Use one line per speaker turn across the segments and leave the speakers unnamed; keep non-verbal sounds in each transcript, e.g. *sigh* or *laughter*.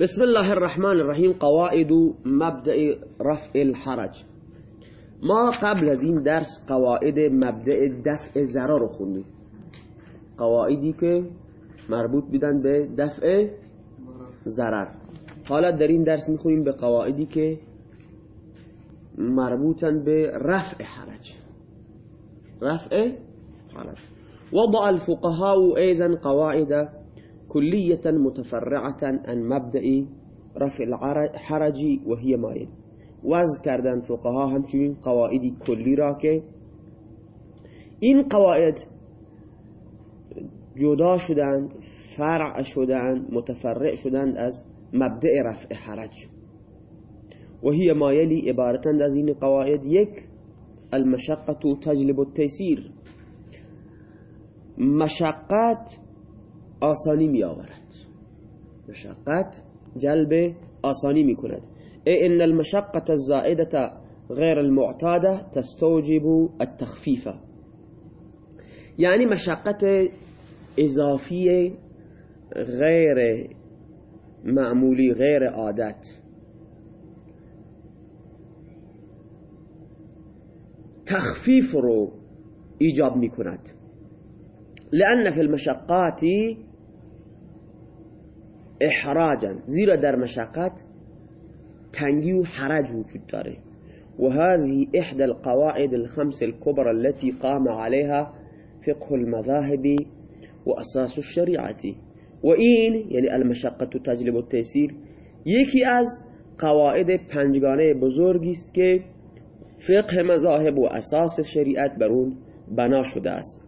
بسم الله الرحمن الرحیم. قواعد مبدأ رفع الحرج. ما قبل از این درس قواعد مبدأ دفع ضرر رو خوندیم. قواعدی که مربوط بودن به دفع ضرر. حالا در این درس می‌خونیم به قواعدی که مربوطن به رفع حرج. رفع حرج. وضع الفقهاء ايضا قواعد كلية متفرعة عن مبدأ رفع الحرج وهي ما يلي وضع کردن فقها همچنین قواعدی کلی را که این قواعد جدا شدند فرع شدند متفرع شدند از مبدأ رفع حرج. و هی ما یلی عبارتند از این قواعد. یک المشقت تجلب التيسير. مشقت آسانی می آورد مشقت جلب آسانی می کند ای ان المشقت الزائدة غیر المعتاده تستوجب التخفیف. یعنی مشقت اضافی غیر معمولی غیر عادت. تخفیف رو ایجاب می کند لأن في المشقات احراجا. زیرا در مشقت تنگی حرج وجود داره وهذه إحدى القواعد الخمس الكبرى التي قام عليها فقه المذاهب وأساس الشريعة. وإن يعني المشقة تجلب التيسير. یکی از قواعد پنجگانه بزرگی است که فقه مذاهب و أساس شریعت بر اون بنا شده است.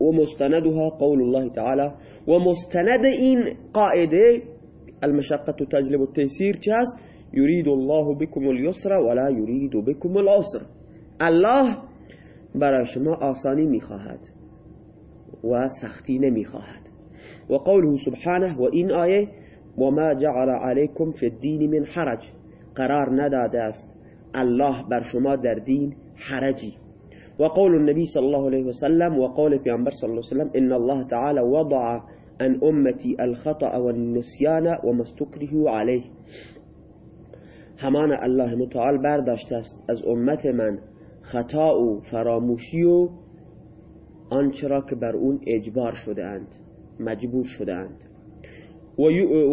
و مستندها قول الله تعالى و مستند این قاعدة المشقة تجلب التيسير است يريد الله بكم اليسر ولا يريد بكم العسر. الله برای شما آسانی میخواهد و سختی نمیخواهد. و قوله سبحانه و این آیه وما جعل عليكم في الدين من حرج. قرار نداده است. الله بر شما در دین حرجی. وقول النبي صلى الله عليه وسلم وقول پیامبر صلى الله عليه وسلم إن الله تعالى وضع عن أمتي الخطأ والنسيان وما استكرهوا عليه. همان الله متعال برداشته است از امت من خطأ و فراموشی و که بر اون اجبار شده اند مجبور شده اند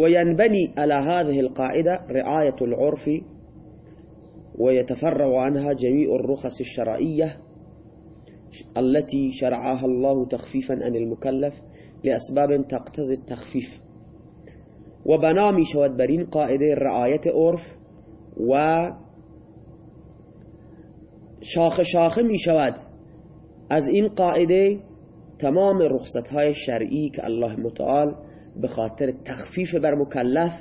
وينبني على هذه القاعدة رعاية العرف ويتفرع عنها جميع الرخص الشرعية التي شرعها الله تخفيفا عن المكلف لأسباب تقتضي التخفيف. وبنامي شود برين قاعدة رعاية عرف و شاخ شاخ می شود از این قاعدة تمام رخصت های شرعی که الله متعال به خاطر تخفیف بر مکلف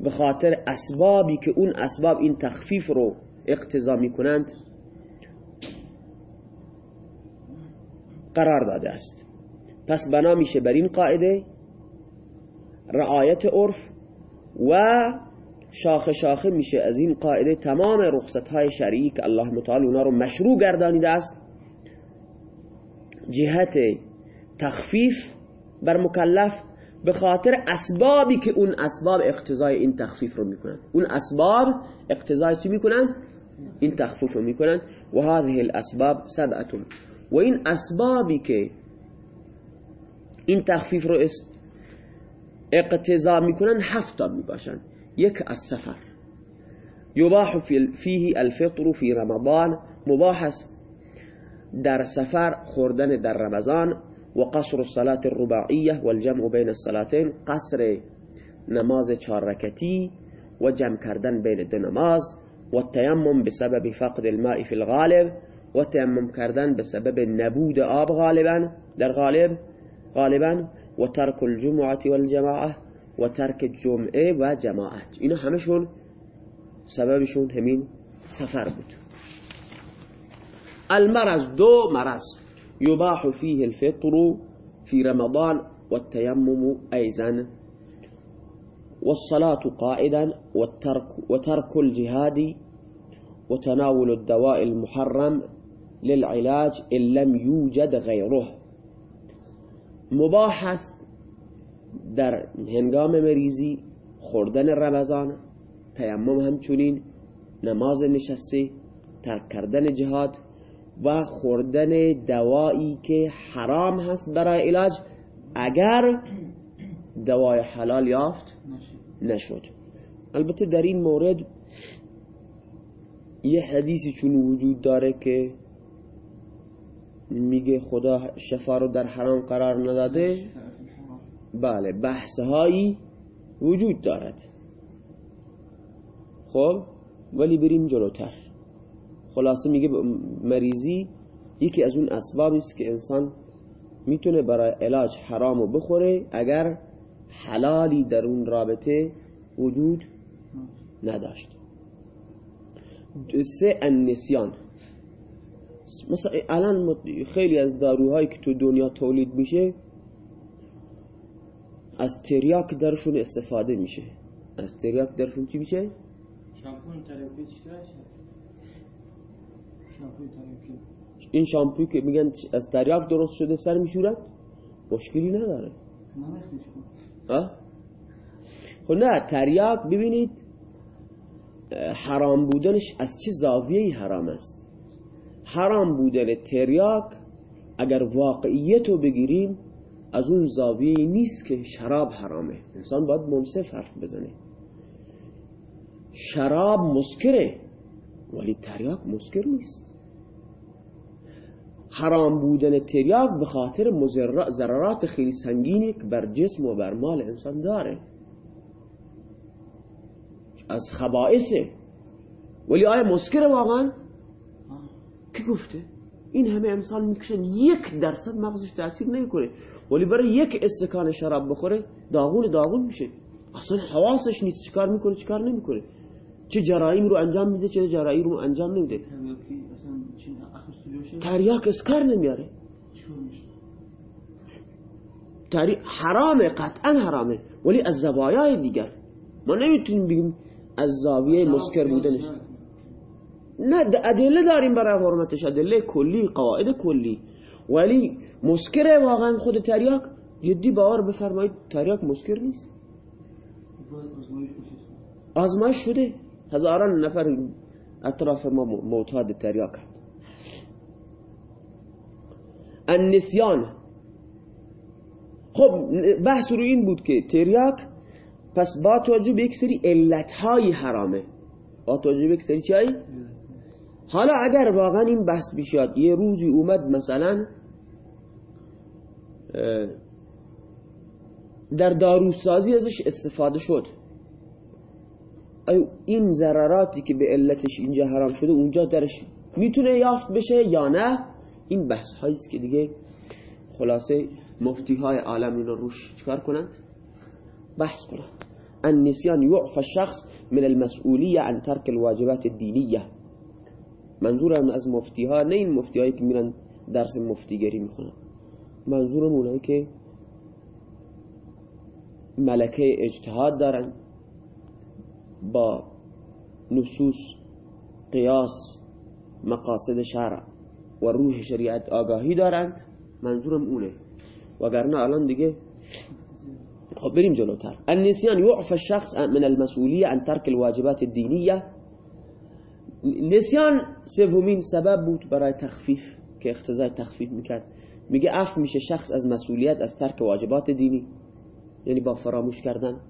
به خاطر اسبابی که اون اسباب این تخفیف رو اقتضا می کنند قرار داده است. پس بنا میشه بر این قاعده رعایت عرف و شاخه شاخه میشه از این قاعده تمام رخصت های شرعی که الله متعال اونا رو مشروع گردانیده است. جهت تخفیف بر مکلف به خاطر اسبابی که اون اسباب اقتضای این تخفیف رو می‌کنند اون اسباب اقتضای چی می‌کنند این تخفیف رو می‌کنند و هذه الاسباب سبعتون و این اسبابی که این تخفیف رو اقتضا میکنن هفتا میباشند یک از سفر یباح فیه الفطر فی رمضان مباح است در سفر خوردن در رمضان و قصر الصلاة الرباعیه والجمع بین الصلاتین قصر نماز چهار رکتی و جمع کردن بین دو نماز و التیمم بسبب فقد الماء فی الغالب و تیمم کردن بسبب نبود آب غالبا در غالب غالبا و ترک الجمعة والجماعة و ترک جمعه و جماعت. اینا همشون سببشون همین سفر بود. المرض دو مرض. يباح فيه الفطر في رمضان والتيمم أيضا والصلاة قائدا والترك وترك الجهاد وتناول الدواء المحرم للعلاج إن لم يوجد غيره. مباح در هنگام مریضی خوردن رمضان تیمم همچنین نماز نشسته ترک کردن جهاد و خوردن دوایی که حرام هست برای علاج اگر دوای حلال یافت نشد. البته در این مورد یه حدیثی چون وجود داره که میگه خدا شفا رو در حرام قرار نداده. بله بحثهایی وجود دارد. خب ولی بریم جلوتر. خلاصه میگه مریضی یکی از اون اسبابی است که انسان می‌تونه برای علاج حرامو بخوره اگر حلالی در اون رابطه وجود نداشت. سه النسیان. مثلا الان خیلی از داروهایی که تو دنیا تولید میشه از تریاک درشون استفاده میشه. از تریاک درشون چی میشه؟
شامپون تریاکی
این شامپوی که میگن از تریاک درست شده سر میشورد مشکلی نداره. خب نه تریاک ببینید حرام بودنش از چه زاویه‌ای حرام است؟ حرام بودن تریاک اگر واقعیت رو بگیریم از اون زاویه نیست که شراب حرامه. انسان باید منصف حرف بزنه. شراب مسکره ولی تریاک مسکر نیست. حرام بودن تریاک به خاطر ضررات خیلی سنگینی که بر جسم و بر مال انسان داره. از خبائسه ولی آیا مسکر واقعا؟ کی گفته این همه انسان می‌کشن یک درصد مغزش تاثیر نمی‌کنه. ولی برای یک استکان شراب بخوره داغون داغون میشه. اصلا حواسش نیست چیکار می‌کنه چیکار نمی‌کنه. چه جرایم رو انجام میده چه جرایم رو انجام نمیده. تریاک اسکار نمیاره. تری حرامه قطعا حرامه. ولی از زوایای دیگر. ما نمی‌تونیم بگیم از زاویه مسکر بودنش نه ادله داریم برای حرمتش. ادله کلی قواعد کلی. ولی مسکر واقعا خود تریاک جدی باور بفرمایید تریاک مسکر نیست. آزمایش شده. هزاران نفر اطراف ما معتاد تریاک النسیان. خب بحث رو این بود که تریاک پس با توجه به یک سری علتهای حرامه. با توجه به یک سری چایی؟ حالا اگر واقعا این بحث بشاد یه روزی اومد مثلا در داروسازی ازش استفاده شد. این ضرراتی که به علتش اینجا حرام شده اونجا درش می‌تونه یافت بشه یا نه؟ این بحث هاییست که دیگه خلاصه مفتی های عالم این رو روش چکار کنند؟ بحث کنند. النسيان يعفى الشخص من المسئولیه عن ترك الواجبات الدینیه. منظورم از مفتی ها نه این مفتی هایی که میرن درس مفتیگری می‌خونن. منظورم اونایی که ملکه اجتهاد دارن با نصوص قیاس مقاصد شرع و روح شریعت آگاهی دارند. منظورم اونه. وگرنه الان دیگه خب بریم جلوتر. النسيان يعفى الشخص من المسئولیه عن ترك الواجبات الدینیه. نسیان سومین سبب بود برای تخفیف که اختزای تخفیف می‌کرد. میگه اف میشه شخص از مسئولیت از ترک واجبات دینی یعنی با فراموش کردن.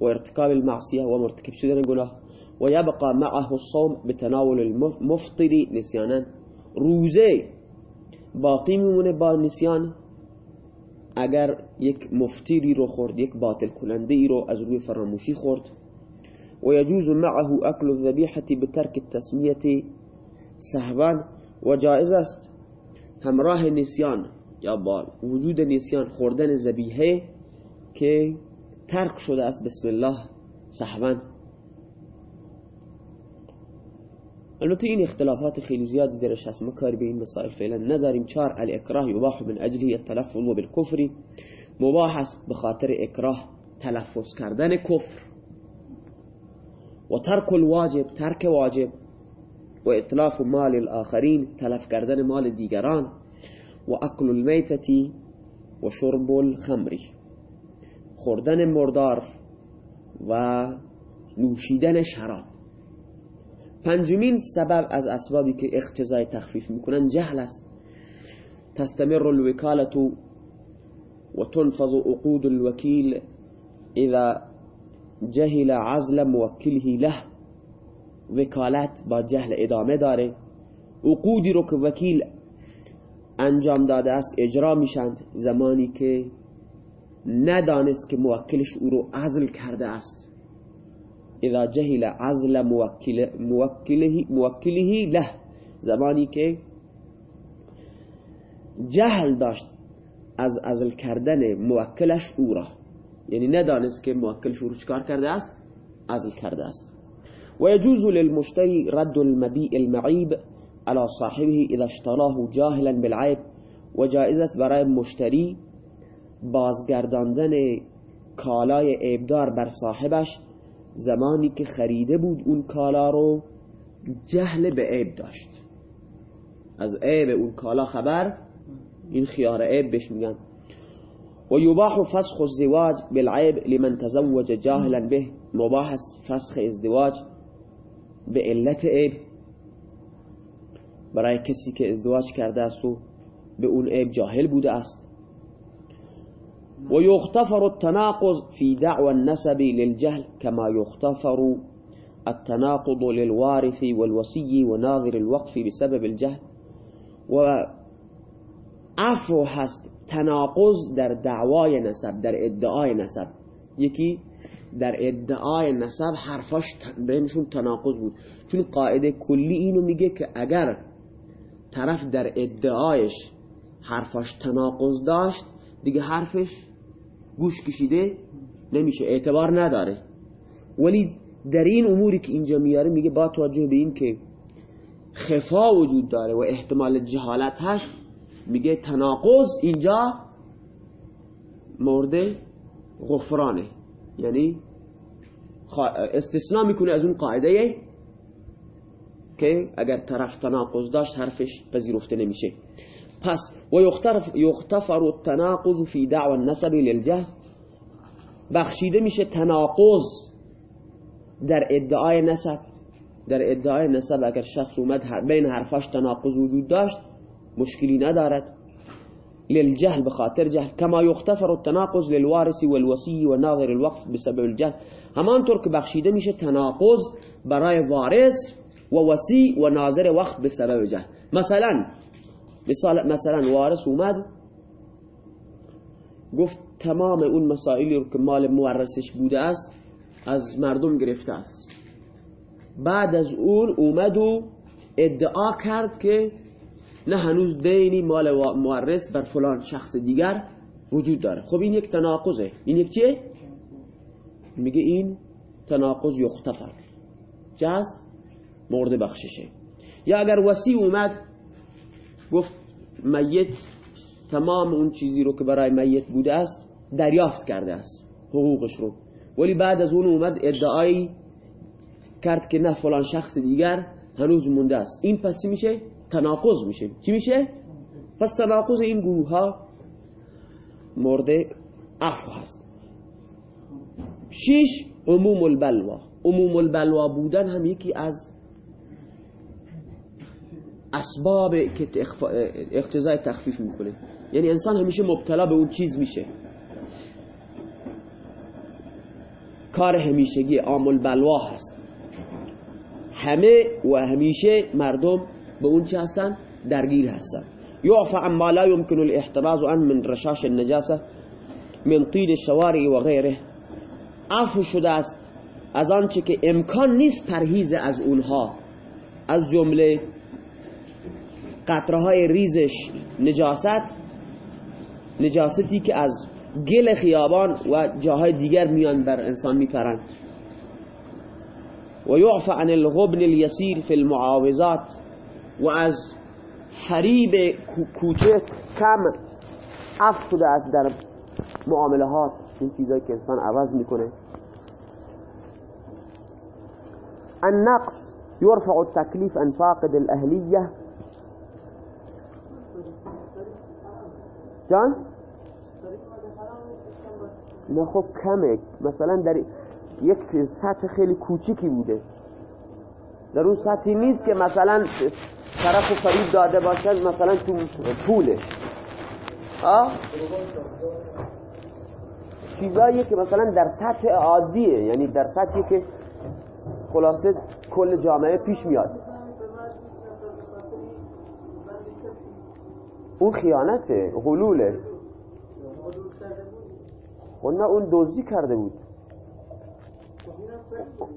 و ارتکاب المعصیه و مرتکب شدن گناه. و یبقى معه الصوم بتناول المفطری نسیانا. روزه باقی میمونه با نسیان. اگر یک مفتیری رو خورد یک باطل کننده ای رو از روی فراموشی خورد. ويجوز معه أكل الذبيحة بترك التسمية سهبان وجائز است. همراه نسیان یا با وجود نسیان خوردن زبیحه که ترک شده است. بسم الله سهبان البته این اختلافات خیلی زیادی درش هست. ما کاری به این مسائل فعلا نداریم. چار الاکراه یباح من اجله التلفظ بالکفر. مباح است خاطر اکراه تلفظ کردن کفر. و ترک الواجب ترک واجب و اطلاف مال الاخرین تلف کردن مال دیگران و اکل المیتتی و شرب الخمری خوردن مردار و نوشیدن شراب. پنجمین سبب از اسبابی که اختزای تخفیف میکنن جهل است. تستمر الوکالت و تنفض عقود الوکیل اذا جهل عزل موکله له. وکالت با جهل ادامه داره. عقودی رو که وکیل انجام داده است اجرا میشند. زمانی که ندانست که موکلش او رو عزل کرده است. اذا جهل عزل موکله, موکله له. زمانی که جهل داشت از عزل کردن موکلش او را. یعنی ندانست که موکلش او رو چکار کرده است؟ عزل کرده است. و یجوز للمشتری رد المبیع المعیب على صاحبه اذا اشتراه جاهلا بالعیب و جائز است برای مشتری بازگرداندن کالای عیبدار بر صاحبش زمانی که خریده بود اون کالا رو جهل به عیب داشت. از عیب اون کالا خبر این خیار عیب بهش میگن. و یباح فسخ الزواج بالعیب لمن تزوج جاهلا به. مباح فسخ ازدواج به علت عیب برای کسی که ازدواج کرده است و به اون عیب جاهل بوده است. و یختفر التناقض في دعوى النسب للجهل كما يختفر التناقض للوارث والوصي وناظر الوقف بسبب الجهل. و عفو هست تناقض در دعوای نسب در ادعای نسب. یکی در ادعای نسب حرفاش بینشون تناقض بود. چون قاعده کلی اینو میگه که اگر طرف در ادعایش حرفاش تناقض داشت دیگه حرفش گوش کشیده نمیشه اعتبار نداره. ولی در این اموری که اینجا میاره میگه با توجه به این که خفا وجود داره و احتمال جهالت هست میگه تناقض اینجا مورد غفرانه. یعنی استثناء می‌کنه از اون قاعده که اگر طرف تناقض داشت حرفش پذیرفته نمیشه. پس و یختفر التناقض فی دعوى النسب للجهل. بخشیده میشه تناقض در ادعای نسب. در ادعای نسب اگر شخص اومد بین حرفاش تناقض وجود داشت مشکلی ندارد للجهل بخاطر جهل. كما يختفر التناقض للوارث والوصي وناظر الوقف بسبب الجهل. همانطور که بخشیده میشه تناقض برای وارث و وصی و ناظر وقف بسبب جهل. مثلا مثلا وارث اومد گفت تمام اون مسائلی رو که مال مورثش بوده است از مردم گرفته است. بعد از اون اومد و ادعا کرد که نه هنوز دینی مال مورث بر فلان شخص دیگر وجود داره. خب این یک تناقضه. این یک چیه؟ میگه این تناقض یختفر. جاز مورد بخششه. یا اگر وسی اومد گفت میت تمام اون چیزی رو که برای میت بوده است دریافت کرده است حقوقش رو. ولی بعد از اون اومد ادعایی کرد که نه فلان شخص دیگر هنوز مونده است. این پسی میشه؟ تناقض میشه. چی میشه؟ پس تناقض این گروه ها مورد عفو هست. شیش عموم البلوا عموم البلوا بودن هم یکی از اسباب که اقتضای تخفیف می‌کنه. یعنی انسان همیشه مبتلا به اون چیز میشه. کار همیشگی عامل بلوا هست. همه و همیشه مردم به اون چه هستن؟ درگیر هستن. یعفى عما لا يمكن الاحتراز عن من رشاش النجاسه من طین الشوارع و غیره. عفو شده است از آنچه که امکان نیست پرهیز از اونها. از جمله قطره های ریزش نجاست نجاستی که از گل خیابان و جاهای دیگر میان بر انسان میپرند. و یعفى عن الغبن اليسير في المعاوضات. و از حریب کوچک کم عفو شده است در معاملات این چیزایی که انسان عوض می‌کنه. النقص يرفع التكليف عن فاقد الأهلية جان؟ نه خب کمه. مثلا در یک سطح خیلی کوچیکی بوده. در اون سطحی نیست که مثلا طرف فرید داده باشد مثلا تو پولش. آه؟ چیزایی که مثلا در سطح عادیه یعنی در سطحی که خلاصه کل جامعه پیش میاد. اون خیانته غلوله. و نه اون دوزی کرده بود.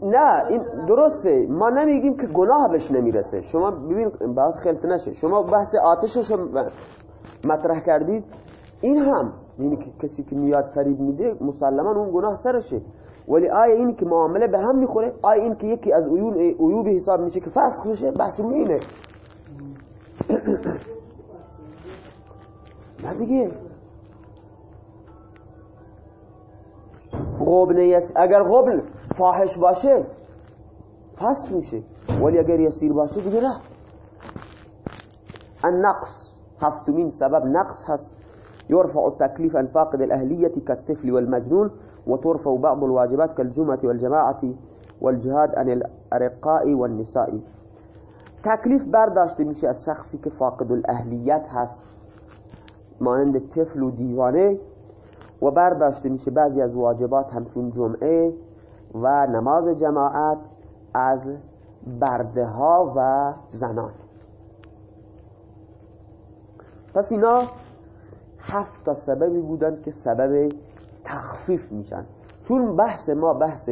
نه این درسته. ما نمیگیم که گناه بهش نمی‌رسه. شما ببین باید خلط نشه. شما بحث آتشش مطرح کردید. این هم یعنی که کسی که میاد فریب میده مسلما اون گناه سرشه. ولی آیا این که معامله به هم می‌خوره؟ آیا این که یکی از عیون عیوب حساب میشه که فسخ میشه بحث اینه. *coughs* نه دیگه. غبن اگر غبن فاحش باشه. فسخ میشه. ولی اگر یسیر باشه دیگه نه. النقص. هفتمین سبب نقص هست. يرفع التكليف عن فاقد الأهلية كالطفل والمجنون وترفع بعض الواجبات كالجمعة والجماعة والجهاد عن الأرقاء والنساء. تکلیف برداشته میشه از شخصی که فاقد الاهلیت هست. مانند طفل و دیوانه. و برداشته میشه بعضی از واجبات همچون جمعه. و نماز جماعت از برده ها و زنان. پس اینا هفت تا سببی بودن که سبب تخفیف میشن. چون بحث ما بحث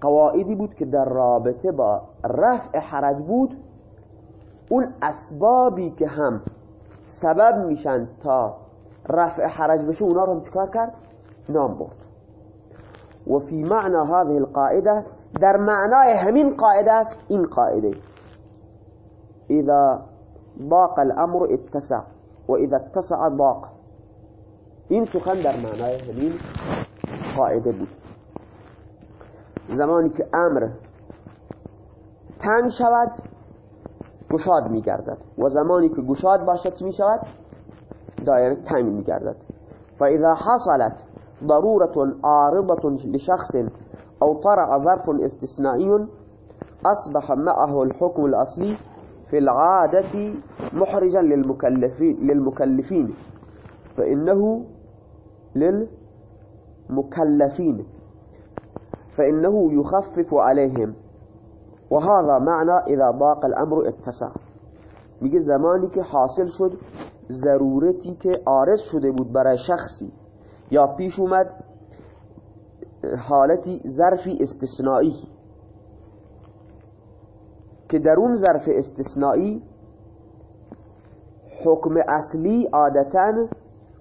قواعدی بود که در رابطه با رفع حرج بود اون اسبابی که هم سبب میشن تا رفع حرج بشه اونا رو هم چکار کرد؟ نام برد. و فی معنى هذه القاعدة در معنای همین قاعدة این قاعدة. إذا ضاق الأمر اتسع و اذا اتسع ضاق. این سخن در معنای همین قاعدة بود. زمانی که أمر تنگ شود گشاد میگردد. و زمانی که گشاد باشد می شود دایره تنگ میگردد. فإذا حصلت ضرورة عارضة لشخص أو طرع ظرف استثنائي أصبح معه الحكم الأصلي في العادة محرجا للمكلفين, للمكلفين فإنه للمكلفين فإنه يخفف عليهم. وهذا معنى إذا ضاق الأمر اتسع. میگه زمانی که حاصل شد ضرورتی که عارض شده بود برای شخصی یا پیش اومد حالتی ظرفی استثنایی که در اون ظرف استثنایی حکم اصلی عادتا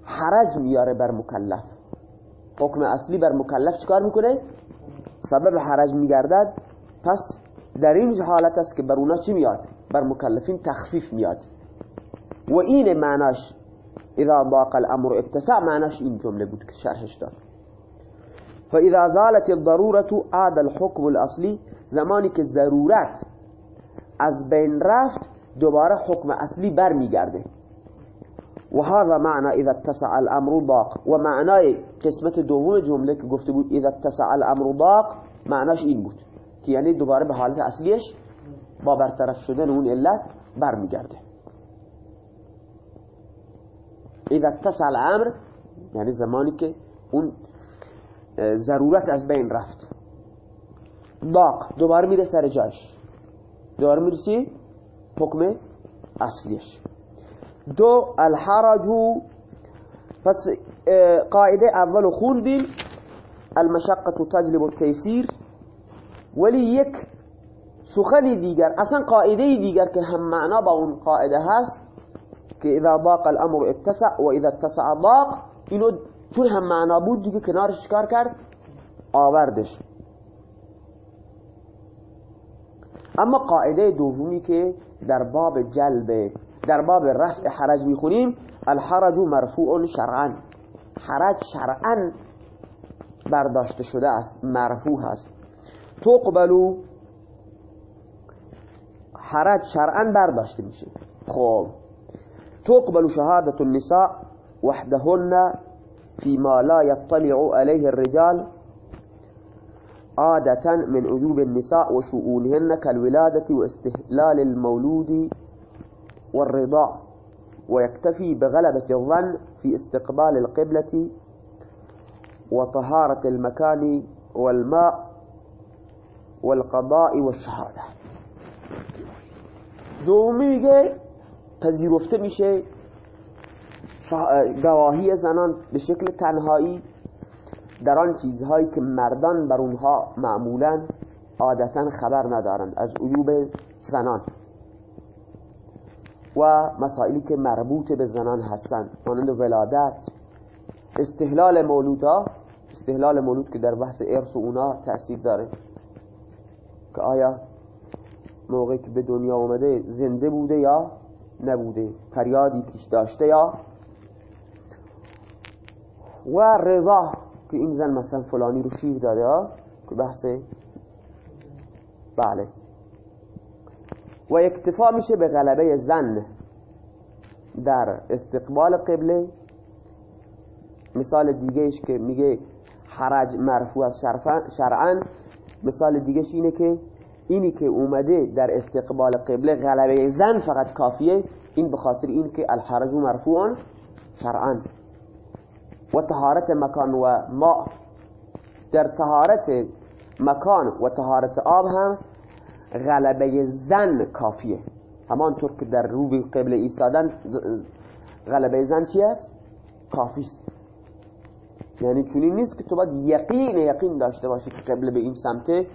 حرج میاره بر مکلف حکم اصلی بر مکلف چکار می‌کنه؟ سبب حرج میگردد پس در این حالت است که بر اونا چی میاد؟ بر مکلفین تخفیف میاد و این معناش إذا ضاق الأمر اتسع معناش این جملة بود که شرحش داد فإذا زالت الضرورة عاد الحكم الاصلی زمانی که ضرورت از بین رفت دوباره حکم اصلی بر میگرده و هذا معنى اذا اتسع الامر ضاق. و معنای قسمت دوم جمله که گفته بود اذا اتسع الامر ضاق معناش این بود که یعنی دوباره به حالت اصلیش با برطرف شدن اون علت برمیگرده. اذا اتسع الامر یعنی زمانی که اون ضرورت از بین رفت. ضاق دوباره میره سر جاش. دوباره می‌رسی حکم اصلیش. دو الحرج پس قاعده اول خوندیم المشقة تجلب التيسير ولی یک سخنی دیگر اصلا قاعده دیگر که هم معنا با اون قاعده هست که اذا ضاق الامر اتسع و اذا اتسع ضاق اینو چون هم معنا بود دیگه کنارش کار کرد آوردش. اما قاعده دومی که در باب جلب در باب رفع حرج می‌خونیم الحرج مرفوع شرعا. حرج شرعا برداشته شده است مرفوع هست تقبلو حرج شرعا برداشته میشه. خب. تقبل شهادة النساء وحدهن فيما لا يطلع عليه الرجال عادة من عيوب النساء وشؤونهن كالولادة واستهلال المولود والرضاع ويكتفي بغلبة الظن في استقبال القبلة وطهارة المكان والماء والقضاء والشهادة. دومیگه پذیرفته میشه. گواهی زنان به شکل تنهایی در آن چیزهایی که مردان بر اونها معمولا عادتا خبر ندارند از عیوب زنان و مسائلی که مربوط به زنان هستند. مانند ولادت استحلال مولودها استحلال مولود که در بحث ارث و اونا تأثیر داره. که آیا موقعی که به دنیا اومده زنده بوده یا نبوده فریادی کش داشته یا؟ و رضا که این زن مثلا فلانی رو شیر داده که بحث بله. و اکتفا میشه به غلبه زن در استقبال قبله. مثال دیگهش که میگه حرج مرفوع از شرعا مثال دیگهش اینه که اینی که اومده در استقبال قبله غلبه زن فقط کافیه این بخاطر این که الحرج مرفوع شرعا. و طهارت مکان و ما در طهارت مکان و طهارت آب هم غلبه زن کافیه. همانطور که در رو قبل ایستادن غلبه ظن چی است؟ کافیست یعنی چنین نیست که تو باید یقین یقین داشته باشی که قبله به این سمت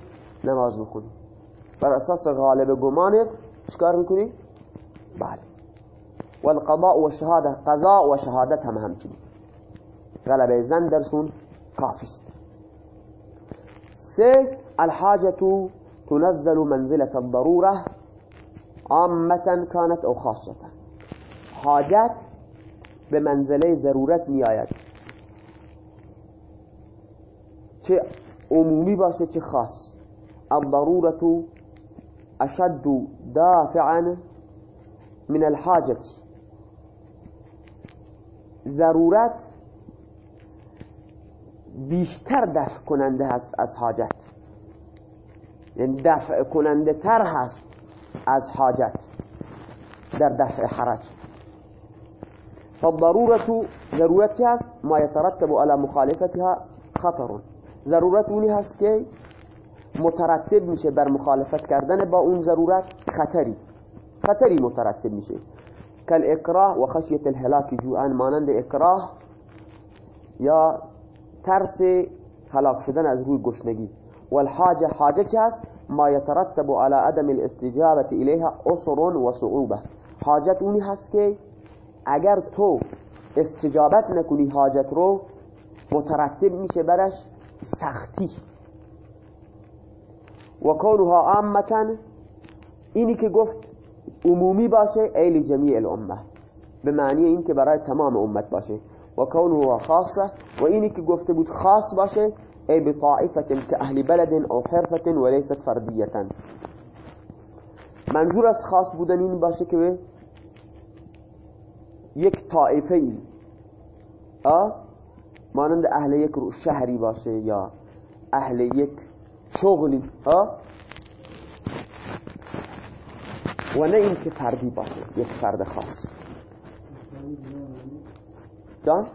نماز بخونی. بر اساس غالب گمانت چکار میکنی؟ بله. والقضاء والشهادة قضاء و شهادت هم همچنین غلبه ظن درشون کافیست سه الحاجة تنزل منزلة الضرورة عامة كانت أو خاصة. حاجت به منزله ضرورت می آید چه عمومی باشه چه خاص. الضرورة أشد دافعا من الحاجة. ضرورت بیشتر دفع کننده هست از حاجت. یعنی دفع کننده تر هست از حاجت در دفع حرج. فالضرورة ضرورت هست؟ ما يترتب على مخالفتها خطر ضرورت اونی هست که مترتب میشه بر مخالفت کردن با اون ضرورت خطری. خطری مترتب میشه. کل اکراه و خشیت الهلاک جوعان مانند اکراه یا ترس هلاک شدن از روی گشنگی. والحاجه حاجه چه هست؟ ما يترتب على عدم الاستجابه الیها اصر و صعوبه حاجت اونی هست که اگر تو استجابت نکنی حاجت رو مترتب میشه برش سختی. و کونها عامتا اینی که گفت عمومی باشه ایل جمیع الامه. به معنی این که برای تمام امت باشه. و کونه خاصه و اینی که گفته بود خاص باشه ای بطائفة که اهل بلد او حرفة وليست فردیة منظور از خاص بودن این باشه که یک طائفه ای مانند اهل یک شهری باشه یا اهل یک شغلی ها؟ و نه این که فردی باشه یک فرد خاص. جان؟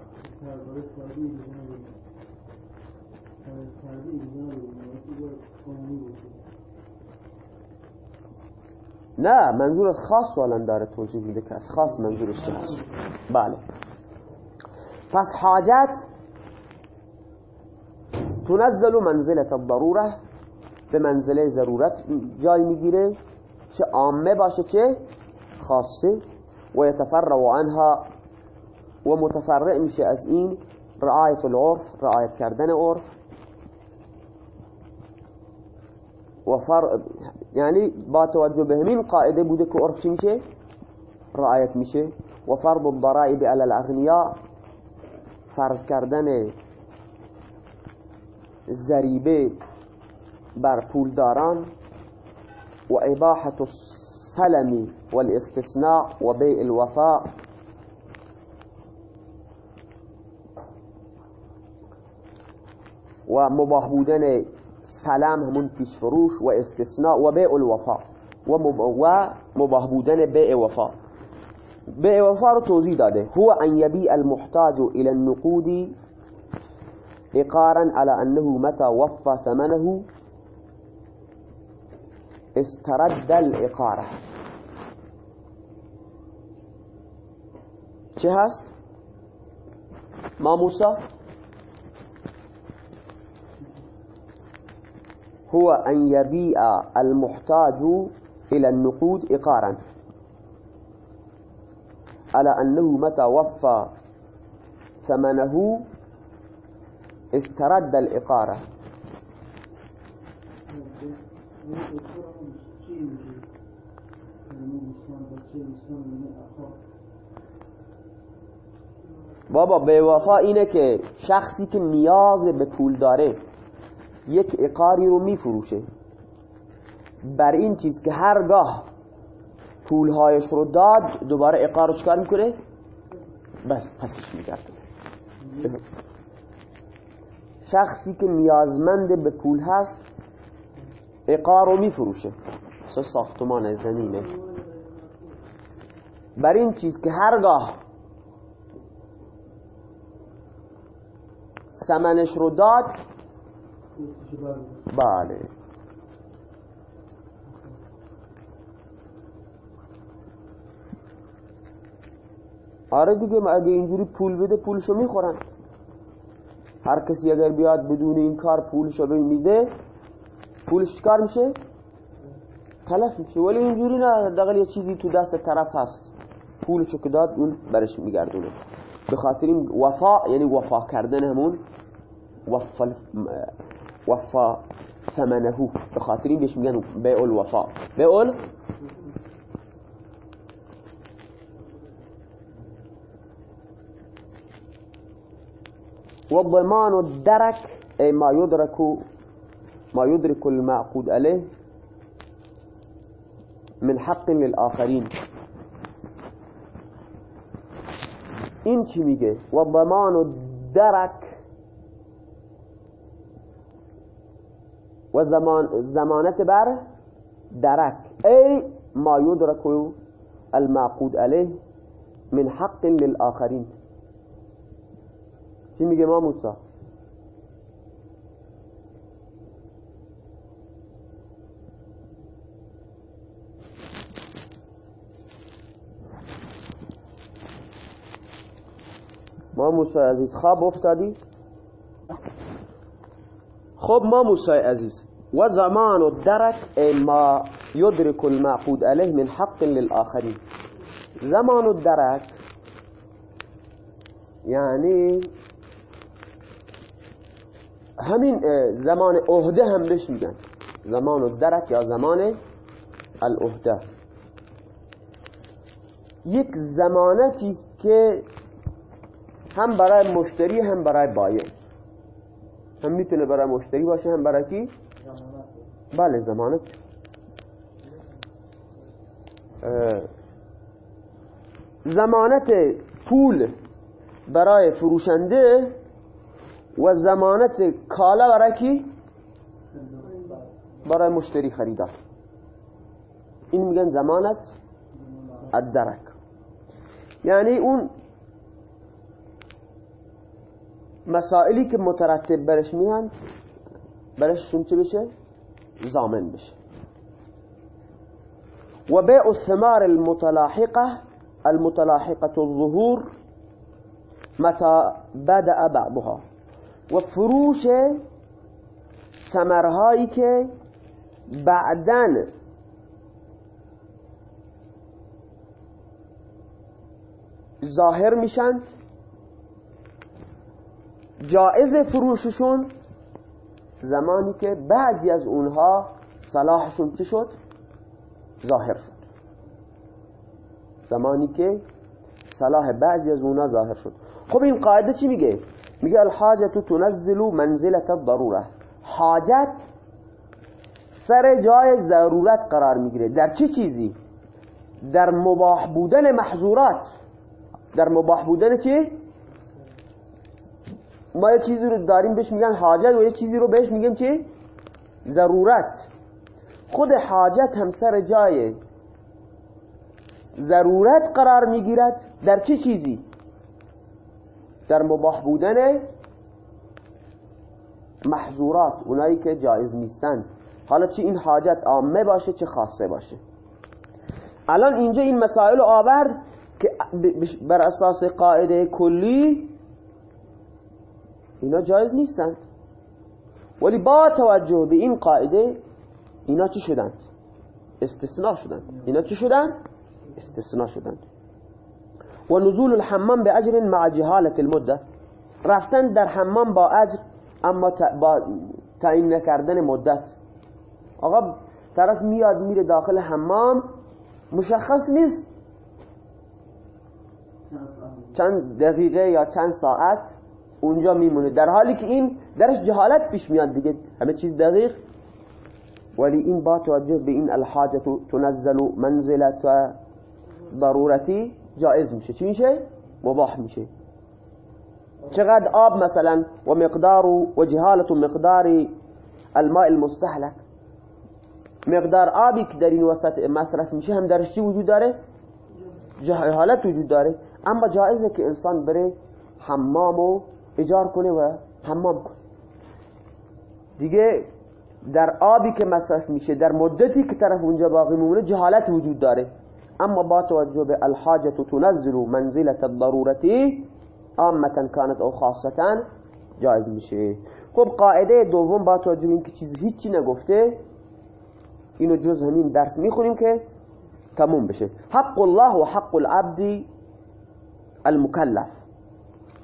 نه منظور از خاص سوالا داره توجیه میده که از خاص منظورش چه هست؟ بله. پس حاجت تنزل منزلت الضروره به منزله ضرورت جای می‌گیره چه عامه باشه چه خاصه و یتفرع عنها و متفرع میشه از این رعایت العرف رعایت کردن عرف. و فر... یعنی با توجه به همین قاعده بوده که عرف میشه؟ رعایت میشه. و فرض الضرائب على الاغنیاء فرض کردن زریبه بر پولداران و اباحة السلم والاستثناء و بیع الوفاء. و مباح بودن سلام همون پیش فروش و استثناء و بیع الوفا و مباه بودن بیع وفا بیع وفا رو توضیح داده. هو ان یبیع المحتاج إلى النقود إقارا على أنه متى وفى ثمنه؟ استرد الإقارة. چه؟ ما موسى؟ هو أن يبيع المحتاج إلى النقود إقارا على أنه متى وفى ثمنه؟ استرد الإقارة. بابا به وفا اینه که شخصی که نیاز به پول داره یک اقاری رو میفروشه. بر این چیز که هرگاه پولهایش رو داد دوباره اقار رو چکار می‌کنه. بس پسش میگرده. شخصی که نیازمند به پول هست اقار رو میفروشه. ساختمان زمینه. بر این چیز که هرگاه سمنش رو داد بله. آره دیگه اگه اینجوری پول بده پولشو می‌خورن. هر کسی اگر بیاد بدون این کار پولشو به میده پولش کار میشه؟ تلف میشه. ولی اینجوری نه دقل یه چیزی تو دست طرف هست. پولشو که داد اون برش میگردونه. به خاطر این وفا یعنی وفا کردن همون وفا وفا ثمنه به خاطر این بهش میگن بیع الوفا بیع وضمان الدرك أي ما يدرك ما يدرك المعقود عليه من حق للآخرين. این چی میگه و ضمان درک و زمان زمانت بر درک ای ما یدرک المعقود علیه من حق للآخرین چی میگه ما موسا ما موسی عزیز خواب افتادی خب ما موسی عزیز و زمان و درک ما يدرك المعقود عليه من حق للآخرين زمان الدرك یعنی همین زمان عهده هم بهش میگن. زمان الدرک یا زمان العهده. یک زمانتی است که هم برای مشتری هم برای بایع هم می‌تونه برای مشتری باشه هم برای کی؟ بله زمانت. زمانت پول برای فروشنده و زمانت کالا برای کی؟ برای مشتری خریدار این میگن زمانت الدرک یعنی اون مسائلی که مترتب برش میان برششون چه بشه؟ زامن بشه و بیع الثمار المتلاحقه المتلاحقه الظهور متى بدأ بعضها و فروش سمرهایی که بعدن ظاهر میشند جائز فروششون زمانی که بعضی از اونها صلاحشون چه شد؟ ظاهر شد. زمانی که صلاح بعضی از اونها ظاهر شد. خب این قاعده چی میگه؟ میگه الحاجت تنزل منزلت الضروره حاجت سر جای ضرورت قرار می‌گیره. در چه چی چیزی؟ در مباح بودن محظورات. در مباح بودن چی؟ ما یه چیزی رو داریم بهش میگن حاجت و یه چیزی رو بهش میگن چی؟ ضرورت. خود حاجت هم سر جای ضرورت قرار می‌گیرد. در چه چیزی؟ در مباح بودن محظورات اونایی که جایز نیستند حالا چه این حاجت عامه باشه چه خاصه باشه؟ الان اینجا این مسائل رو آورد که بر اساس قاعده کلی اینا جایز نیستند ولی با توجه به این قاعده اینا چی شدند؟ استثناء شدند. اینا چی شدند؟ استثناء شدند. و نزول الحمام به اجر مع جهالت المده رفتن در حمام با اجر اما با تعیین نکردن مدت. آقا طرف میاد میره داخل حمام مشخص نیست. چند دقیقه یا چند ساعت اونجا میمونه. در حالی که این درش جهالت پیش میاد دیگه. همه چیز دقیق. ولی این با توجه به این الحاجت تنزل منزلت ضرورتی جائز میشه. چی میشه؟ مباح میشه. چقدر آب مثلا و مقدار و جهالت مقدار الماء المستهلك مقدار آبی که در این وسط مصرف میشه هم درش وجود داره؟ جهالت وجود داره. اما جائزه که انسان بره حمامو اجار کنه و حمام کنه. دیگه در آبی که مصرف میشه در مدتی که طرف اونجا باقی میمونه جهالت وجود داره. اما با توجه به الحاجت تنزل منزلت الضرورتی عامتا کانت او خاصتا جایز میشه. خب قاعده دوم با توجه به اینکه چیز هیچی نگفته اینو جز همین درس می‌خونیم که تموم بشه. حق الله و حق العبد المکلف.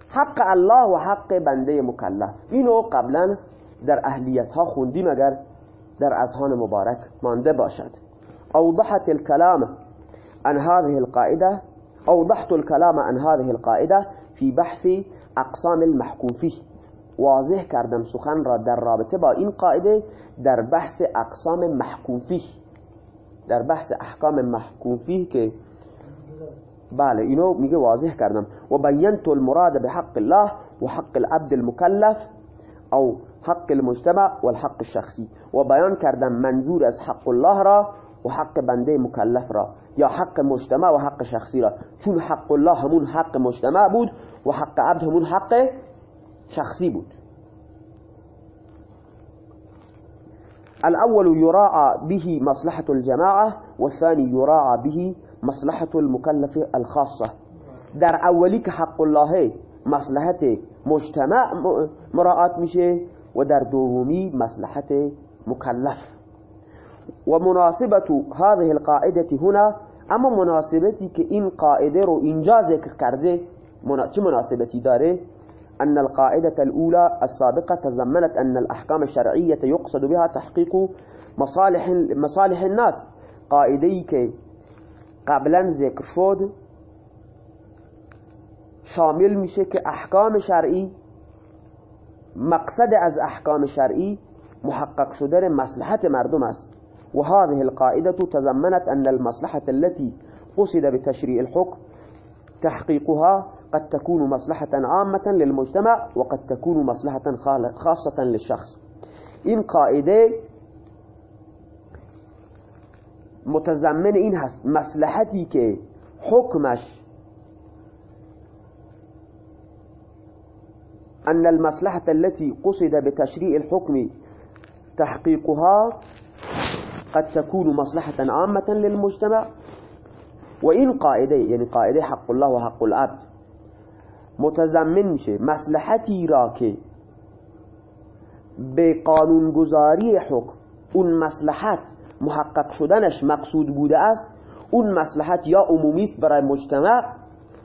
حق الله و حق بنده مکلف. اینو قبلا در اهلیت ها خوندیم اگر در اذهان مبارک مانده باشد. اوضحت الكلام عن هذه القاعدة أوضحت الكلام عن هذه القاعدة في بحث أقسام المحكوم فيه. واضح کردم سخن را در رابطه با این قاعدة در بحث اقسام محکوم فيه در بحث احکام محکوم فيه که بله اینو میگه واضح کردم. و بینت المراد به حق الله و حق العبد المكلف أو حق المجتمع و الحق الشخصی. و بیان کردم منظور از حق الله را و حق بنده مکلف را. یا حق مجتمع و حق شخصی را. چون حق الله همون حق مجتمع بود و حق عبد همون حق شخصی بود. الأول يراعى به مصلحة الجماعة والثاني يراعى به مصلحة المكلف الخاصة. در اولی که حق الله مصلحت مجتمع مراعات میشه و در دومی مصلحت مکلف. و مناسبت هذه القاعدة هنا أما مناسبتی که این قاعدة رو اینجا ذکر کرده چه مناسبتی داره؟ أن القاعدة الأولى السابقة تزمنت أن الأحكام الشرعية يقصد بها تحقيق مصالح مصالح الناس. قاعده‌ای که قبلا ذکر شد شامل میشه که احکام شرعی مقصد از احکام شرعی محقق شدن مصلحت مردم است. و هذه القاعدة تزمنت أن المصلحة التي قصد بتشريع الحكم تحقيقها قد تكون مصلحة عامة للمجتمع وقد تكون مصلحة خاصة للشخص. این قاعدة متضمن این هست مصلحتی که حکمش أن المصلحة التي قصد بتشريع الحكم تحقيقها قد تكون مصلحة عامة للمجتمع. وإن قاعدة يعني قاعدة حق الله وحق العبد متضمن میشه مصلحتی را که به اون مصلحت محقق شدنش مقصود بوده است. اون مصلحت یا عمومی است برای مجتمع.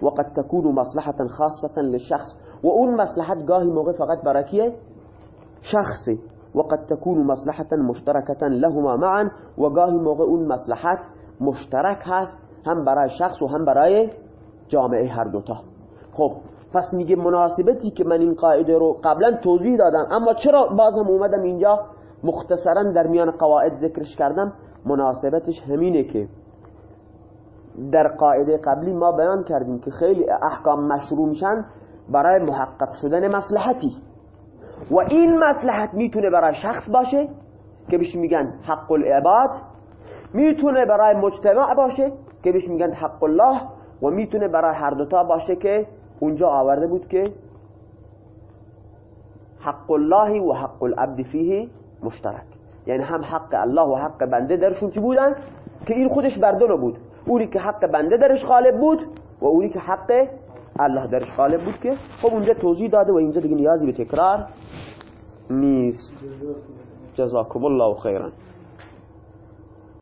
و قد تكون مصلحة خاصة للشخص. و اون مصلحت گاهی موقع فقط برای کیه؟ شخصی. و قد تكون مصلحة مشتركة لهما معا و موقع اون مشترک هست هم برای شخص و هم برای جامعه هر دوتا خب پس میگه مناسبتی که من این قاعده رو قبلا توضیح دادم اما چرا بازم اومدم اینجا؟ مختصرا در میان قواعد ذکرش کردم مناسبتش همینه که در قاعده قبلی ما بیان کردیم که خیلی احکام مشروع میشن برای محقق شدن مصلحتی. و این مصلحت می‌تونه برای شخص باشه که بهش میگن حق العباد می‌تونه برای مجتمع باشه که بهش میگن حق الله و می‌تونه برای هر دوتا باشه که اونجا آورده بود که حق الله و حق العبد فیه مشترک. یعنی هم حق الله و حق بنده درشون چی بودن؟ که این خودش بر دو بود اونی که حق بنده درش غالب بود و اونی که حق الله درش غالب بود که خب اونجا توضیح داده و اینجا دیگه نیازی به تکرار نیست. جزاکم الله خیرا.